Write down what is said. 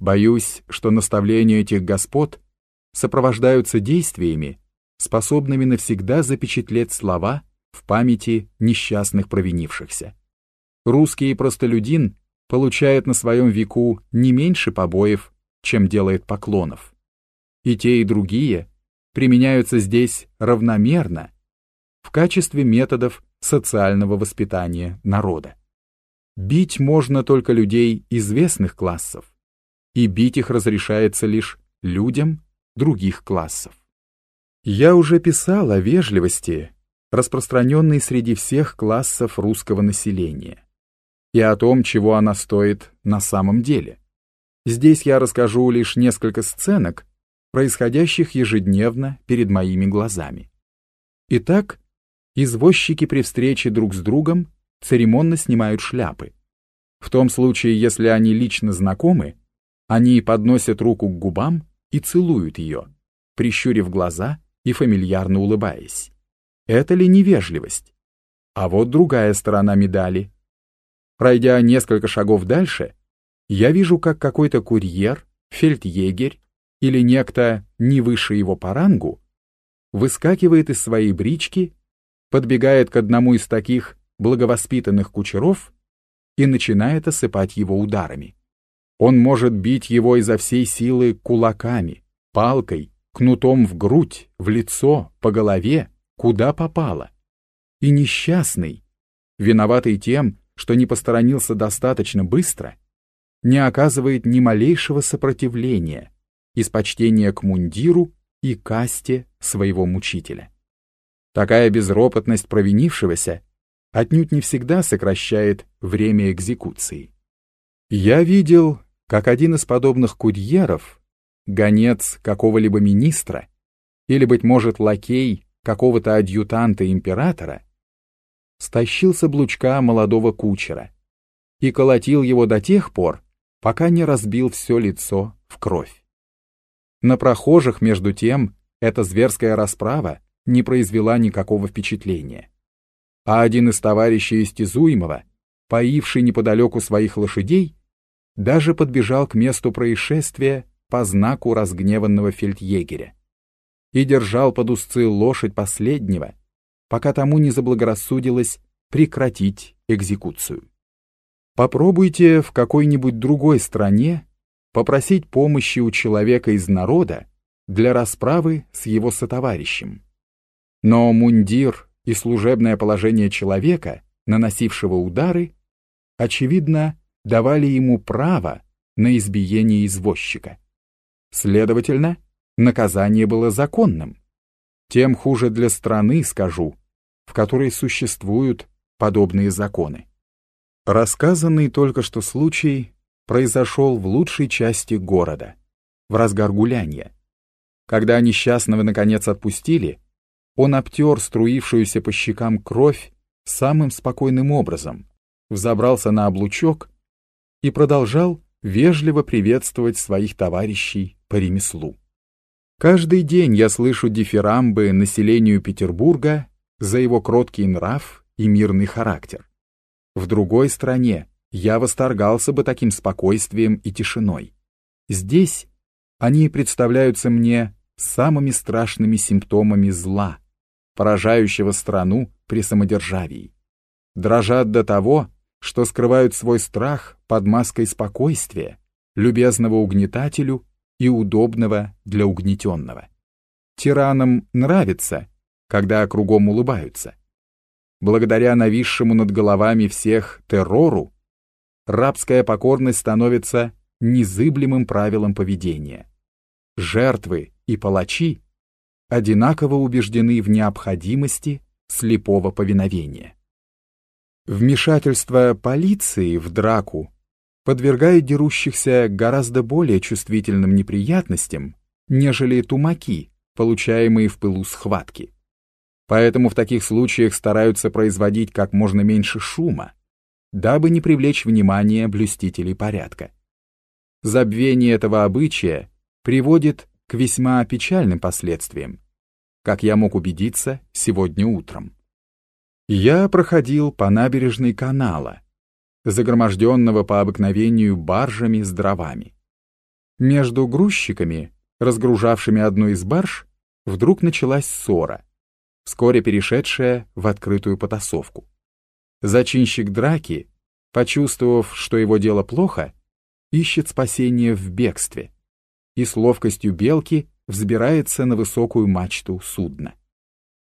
Боюсь, что наставления этих господ сопровождаются действиями, способными навсегда запечатлеть слова в памяти несчастных провинившихся. Русский простолюдин получает на своем веку не меньше побоев, чем делает поклонов. И те, и другие применяются здесь равномерно в качестве методов социального воспитания народа. Бить можно только людей известных классов, и бить их разрешается лишь людям других классов. Я уже писал о вежливости, распространенной среди всех классов русского населения, и о том, чего она стоит на самом деле. Здесь я расскажу лишь несколько сценок, происходящих ежедневно перед моими глазами. Итак, извозчики при встрече друг с другом церемонно снимают шляпы. В том случае, если они лично знакомы, они подносят руку к губам и целуют ее, прищурив глаза и фамильярно улыбаясь. Это ли невежливость? А вот другая сторона медали. Пройдя несколько шагов дальше, я вижу, как какой-то курьер, фельдъегерь или некто не выше его по рангу выскакивает из своей брички, подбегает к одному из таких благовоспитанных кучеров и начинает осыпать его ударами. Он может бить его изо всей силы кулаками, палкой, кнутом в грудь, в лицо, по голове, куда попало. И несчастный, виноватый тем, что не посторонился достаточно быстро, не оказывает ни малейшего сопротивления из почтения к мундиру и касте своего мучителя. Такая безропотность провинившегося отнюдь не всегда сокращает время экзекуции. Я видел как один из подобных курьеров, гонец какого-либо министра или, быть может, лакей какого-то адъютанта императора, стащил с облучка молодого кучера и колотил его до тех пор, пока не разбил все лицо в кровь. На прохожих, между тем, эта зверская расправа не произвела никакого впечатления. А один из товарищей истязуемого, поивший неподалеку своих лошадей, даже подбежал к месту происшествия по знаку разгневанного фельдъегеря и держал под узцы лошадь последнего, пока тому не заблагорассудилось прекратить экзекуцию. Попробуйте в какой-нибудь другой стране попросить помощи у человека из народа для расправы с его сотоварищем. Но мундир и служебное положение человека, наносившего удары, очевидно, давали ему право на избиение извозчика. Следовательно, наказание было законным. Тем хуже для страны, скажу, в которой существуют подобные законы. Рассказанный только что случай произошел в лучшей части города, в разгар гуляния. Когда несчастного наконец отпустили, он обтер струившуюся по щекам кровь самым спокойным образом, взобрался на облучок и продолжал вежливо приветствовать своих товарищей по ремеслу. Каждый день я слышу дифирамбы населению Петербурга за его кроткий нрав и мирный характер. В другой стране я восторгался бы таким спокойствием и тишиной. Здесь они представляются мне самыми страшными симптомами зла, поражающего страну при самодержавии. Дрожат до того, что скрывают свой страх под маской спокойствия, любезного угнетателю и удобного для угнетенного. Тиранам нравится, когда кругом улыбаются. Благодаря нависшему над головами всех террору, рабская покорность становится незыблемым правилом поведения. Жертвы и палачи одинаково убеждены в необходимости слепого повиновения. Вмешательство полиции в драку подвергает дерущихся гораздо более чувствительным неприятностям, нежели тумаки, получаемые в пылу схватки. Поэтому в таких случаях стараются производить как можно меньше шума, дабы не привлечь внимание блюстителей порядка. Забвение этого обычая приводит к весьма печальным последствиям, как я мог убедиться сегодня утром. Я проходил по набережной канала, загроможденного по обыкновению баржами с дровами. Между грузчиками, разгружавшими одну из барж, вдруг началась ссора, вскоре перешедшая в открытую потасовку. Зачинщик драки, почувствовав, что его дело плохо, ищет спасение в бегстве и с ловкостью белки взбирается на высокую мачту судна.